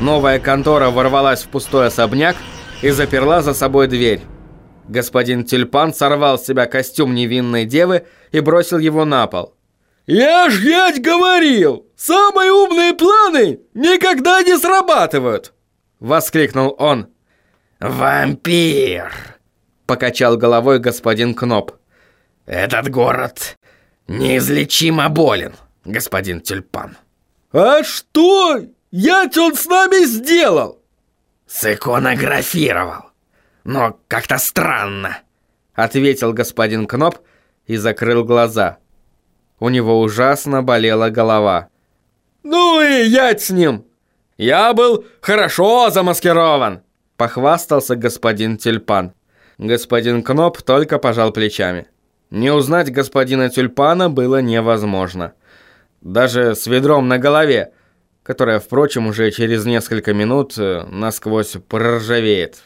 Новая контора ворвалась в пустой особняк и заперла за собой дверь. Господин Тюльпан сорвал с себя костюм невинной девы и бросил его на пол. «Я ж ять говорил! Самые умные планы никогда не срабатывают!» Воскликнул он. «Вампир!» Покачал головой господин Кноп. «Этот город неизлечимо болен, господин Тюльпан». «А что? Ять он с нами сделал?» «Сиконографировал. Но как-то странно», ответил господин Кноп и закрыл глаза. У него ужасно болела голова. «Ну и ять с ним! Я был хорошо замаскирован!» Похвастался господин Тюльпан. Господин Кноп только пожал плечами. Не узнать господина Тюльпана было невозможно. Даже с ведром на голове, которое, впрочем, уже через несколько минут э, насквозь проржавеет.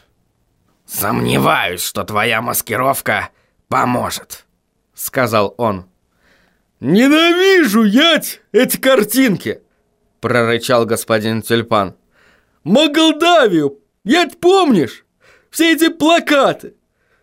«Сомневаюсь, что твоя маскировка поможет», — сказал он. «Ненавижу, ять, эти картинки!» — прорычал господин Тюльпан. «Молдавию, ять помнишь? Все эти плакаты.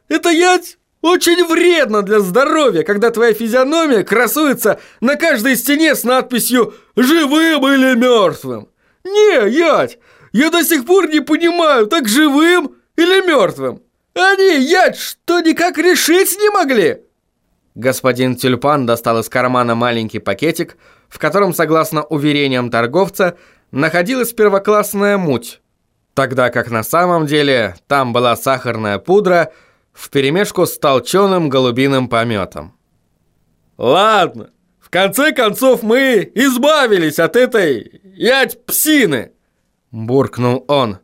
Это, ять, очень вредно для здоровья, когда твоя физиономия красуется на каждой стене с надписью «Живым или мертвым». Не, ять, я до сих пор не понимаю, так живым или мертвым. Они, ять, что никак решить не могли?» Господин Тюльпан достал из кармана маленький пакетик, в котором, согласно уверениям торговца, находилась первоклассная муть, тогда как на самом деле там была сахарная пудра вперемешку с толченым голубиным пометом. «Ладно, в конце концов мы избавились от этой ять псины!» буркнул он.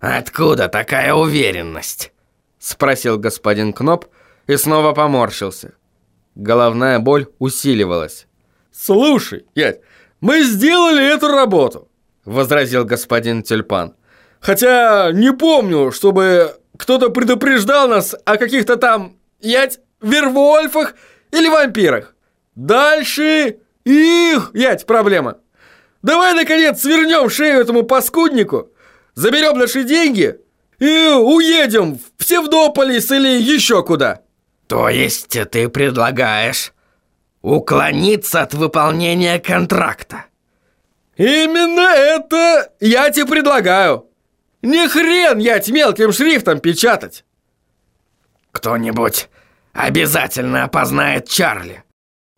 «Откуда такая уверенность?» спросил господин Кноп и снова поморщился. Головная боль усиливалась. «Слушай, ять, мы сделали эту работу», — возразил господин Тюльпан. «Хотя не помню, чтобы кто-то предупреждал нас о каких-то там, ять, вервольфах или вампирах. Дальше их, ять, проблема. Давай, наконец, свернем шею этому паскуднику, заберем наши деньги и уедем в Псевдополис или еще куда». То есть ты предлагаешь уклониться от выполнения контракта? Именно это я тебе предлагаю. Не хрен я мелким шрифтом печатать. Кто-нибудь обязательно опознает Чарли.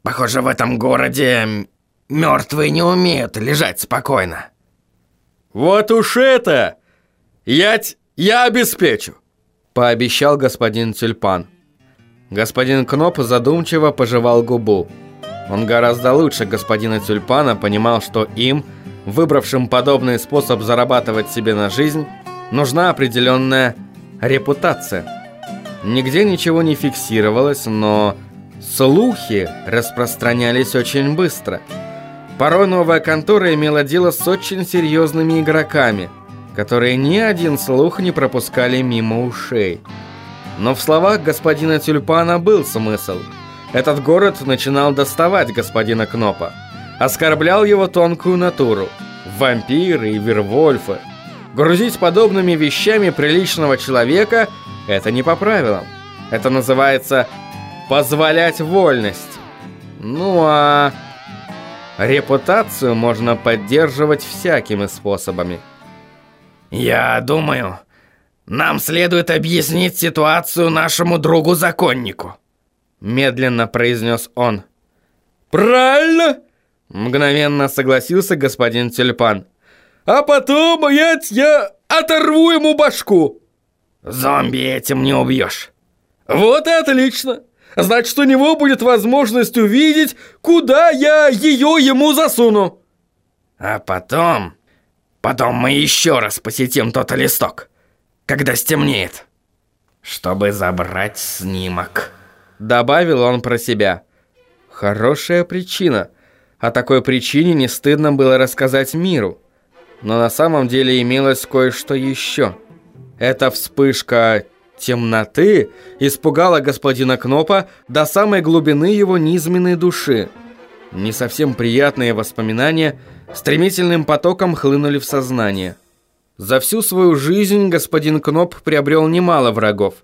Похоже, в этом городе мертвые не умеют лежать спокойно. Вот уж это я, я обеспечу, пообещал господин Тюльпан. Господин Кноп задумчиво пожевал губу. Он гораздо лучше господина Тюльпана понимал, что им, выбравшим подобный способ зарабатывать себе на жизнь, нужна определенная репутация. Нигде ничего не фиксировалось, но слухи распространялись очень быстро. Порой новая контора имела дело с очень серьезными игроками, которые ни один слух не пропускали мимо ушей. Но в словах господина Тюльпана был смысл. Этот город начинал доставать господина Кнопа. Оскорблял его тонкую натуру. Вампиры и вервольфы. Грузить подобными вещами приличного человека – это не по правилам. Это называется «позволять вольность». Ну а репутацию можно поддерживать всякими способами. «Я думаю, нам следует объяснить ситуацию нашему другу-законнику», медленно произнес он. «Правильно!» Мгновенно согласился господин Тюльпан. «А потом, я, я оторву ему башку!» «Зомби этим не убьешь!» «Вот и отлично! Значит, у него будет возможность увидеть, куда я ее ему засуну!» «А потом... Потом мы еще раз посетим тот листок!» когда стемнеет, чтобы забрать снимок», — добавил он про себя. «Хорошая причина. О такой причине не стыдно было рассказать миру. Но на самом деле имелось кое-что еще. Эта вспышка темноты испугала господина Кнопа до самой глубины его низменной души. Не совсем приятные воспоминания стремительным потоком хлынули в сознание. За всю свою жизнь господин Кноп приобрел немало врагов,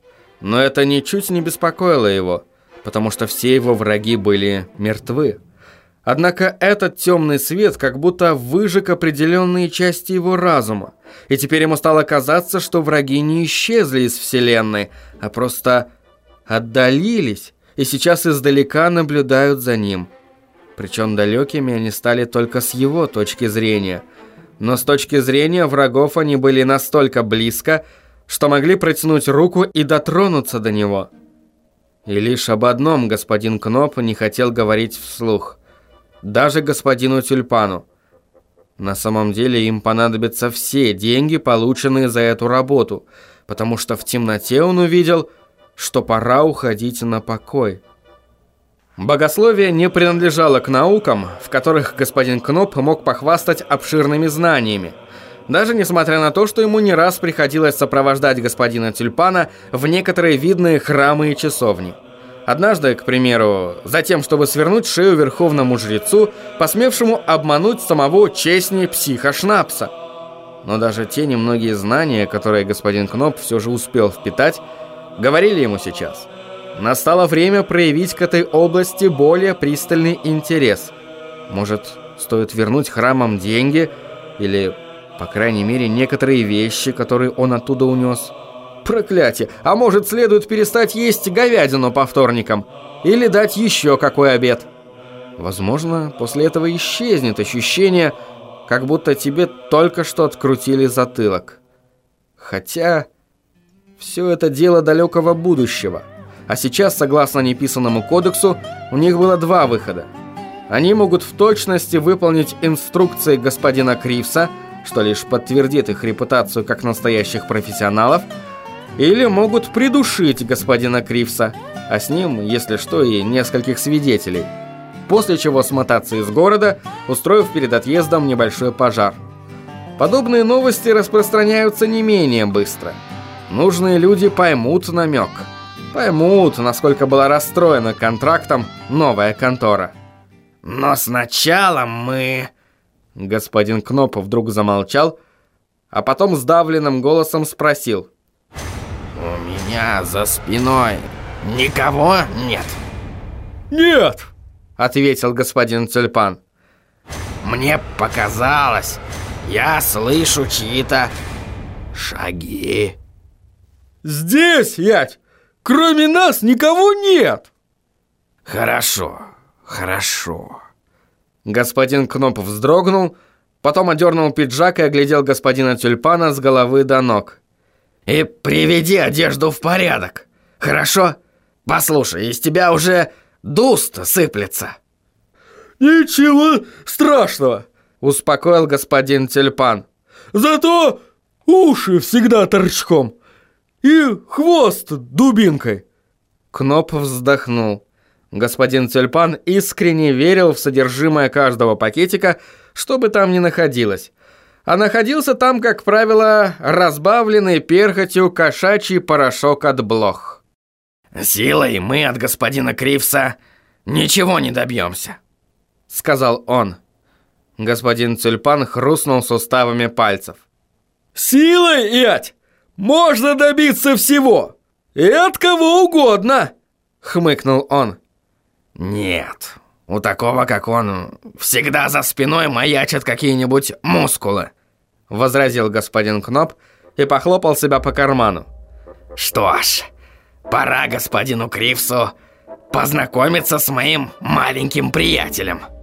но это ничуть не беспокоило его, потому что все его враги были мертвы. Однако этот темный свет как будто выжег определенные части его разума, и теперь ему стало казаться, что враги не исчезли из Вселенной, а просто отдалились, и сейчас издалека наблюдают за ним. Причем далекими они стали только с его точки зрения. Но с точки зрения врагов они были настолько близко, что могли протянуть руку и дотронуться до него. И лишь об одном господин Кноп не хотел говорить вслух. Даже господину Тюльпану. На самом деле им понадобятся все деньги, полученные за эту работу, потому что в темноте он увидел, что пора уходить на покой. Богословие не принадлежало к наукам, в которых господин Кноп мог похвастать обширными знаниями. Даже несмотря на то, что ему не раз приходилось сопровождать господина Тюльпана в некоторые видные храмы и часовни. Однажды, к примеру, за тем, чтобы свернуть шею верховному жрецу, посмевшему обмануть самого честнее психа Шнапса. Но даже те немногие знания, которые господин Кноп все же успел впитать, говорили ему сейчас – Настало время проявить к этой области более пристальный интерес. Может, стоит вернуть храмам деньги или, по крайней мере, некоторые вещи, которые он оттуда унес. Проклятие! А может, следует перестать есть говядину по вторникам? Или дать еще какой обед? Возможно, после этого исчезнет ощущение, как будто тебе только что открутили затылок. Хотя, все это дело далекого будущего – а сейчас, согласно неписанному кодексу, у них было два выхода. Они могут в точности выполнить инструкции господина Кривса, что лишь подтвердит их репутацию как настоящих профессионалов, или могут придушить господина Кривса, а с ним, если что, и нескольких свидетелей. После чего смотаться из города, устроив перед отъездом небольшой пожар. Подобные новости распространяются не менее быстро. Нужные люди поймут намек – поймут, насколько была расстроена контрактом новая контора. Но сначала мы... Господин Кноп вдруг замолчал, а потом сдавленным голосом спросил. У меня за спиной никого нет? Нет, ответил господин Тюльпан. Мне показалось, я слышу чьи-то шаги. Здесь, ять! Кроме нас никого нет!» «Хорошо, хорошо». Господин Кноп вздрогнул, потом одернул пиджак и оглядел господина Тюльпана с головы до ног. «И приведи одежду в порядок, хорошо? Послушай, из тебя уже дуст сыплется». «Ничего страшного», — успокоил господин Тюльпан. «Зато уши всегда торчком и хвост дубинкой!» Кноп вздохнул. Господин Тюльпан искренне верил в содержимое каждого пакетика, что бы там ни находилось. А находился там, как правило, разбавленный перхотью кошачий порошок от блох. «Силой мы от господина Кривса ничего не добьемся», — сказал он. Господин Тюльпан хрустнул суставами пальцев. «Силой, ять! Можно добиться всего! И от кого угодно!» — хмыкнул он. «Нет, у такого, как он, всегда за спиной маячат какие-нибудь мускулы», — возразил господин Кноп и похлопал себя по карману. «Что ж, пора господину Кривсу познакомиться с моим маленьким приятелем».